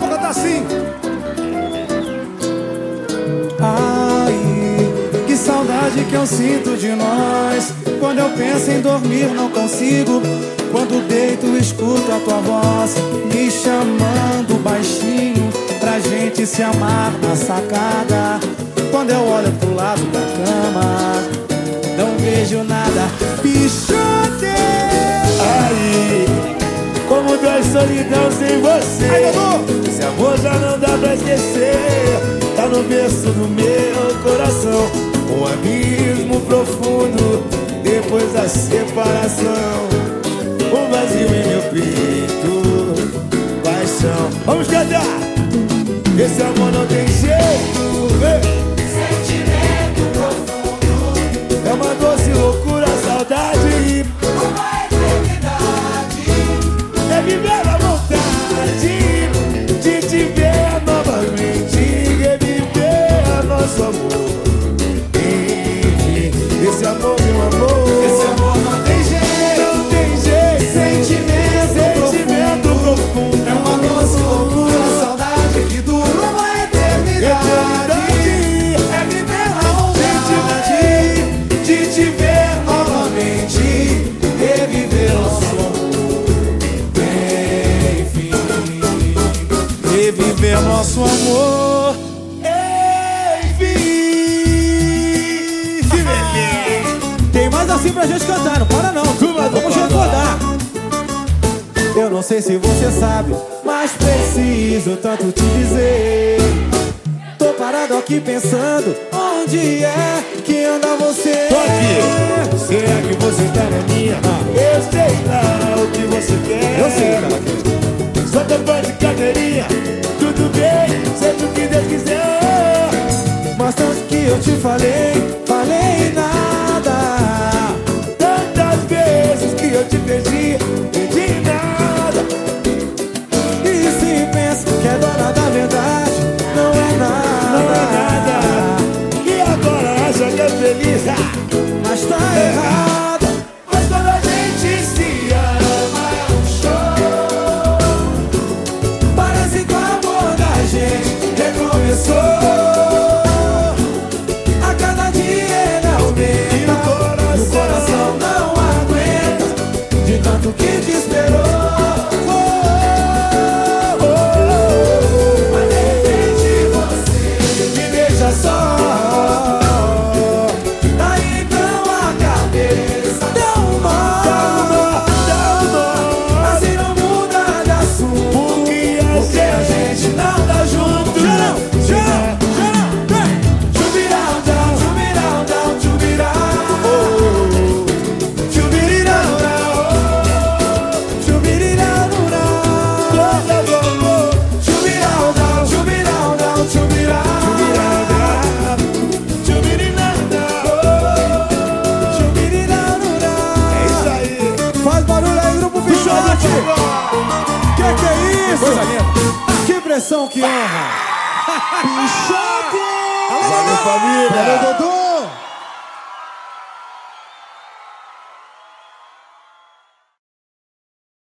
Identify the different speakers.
Speaker 1: Cantar assim.
Speaker 2: Ai, que saudade que eu sinto de nós. Quando eu penso em dormir, não consigo. Quando deito, escuto a tua voz me chamando baixinho pra gente se amar na sacada. Quando eu olho pro lado da cama, não vejo nada. Bichote!
Speaker 3: Aí, como dói solidão sem você.
Speaker 2: Aí!
Speaker 3: Esse amor já não dá pra esquecer. Tá no berço do meu coração. Um abismo profundo depois da separação. Um vazio em meu peito. Paixão. Vamos cantar! Esse amor não tem jeito. Nosso amor. Enfim,
Speaker 2: que
Speaker 3: beleza.
Speaker 2: Tem mais assim pra gente cantar, não para não. Vamos recordar. Eu não sei se você sabe, mas preciso tanto te dizer. Tô parado aqui pensando, onde é que anda você?
Speaker 3: Tô aqui. Será que você tá na minha? Eu sei
Speaker 2: eu te falei,
Speaker 3: Porque a gente
Speaker 2: não tá junto.
Speaker 3: Geral, geral,
Speaker 2: geral, vem. Chubirão, down, chubirão, down, chubirão. Down. Chubirirão, down. Chubirão, down, chubirão, down, chubirão. Down.
Speaker 3: É isso aí.
Speaker 2: Faz barulho aí, grupo Bichote. Que que é isso?
Speaker 1: Coisa linda.
Speaker 2: Que pressão, que honra. Bichote.
Speaker 3: Valeu, família.
Speaker 2: Valeu, Dodô.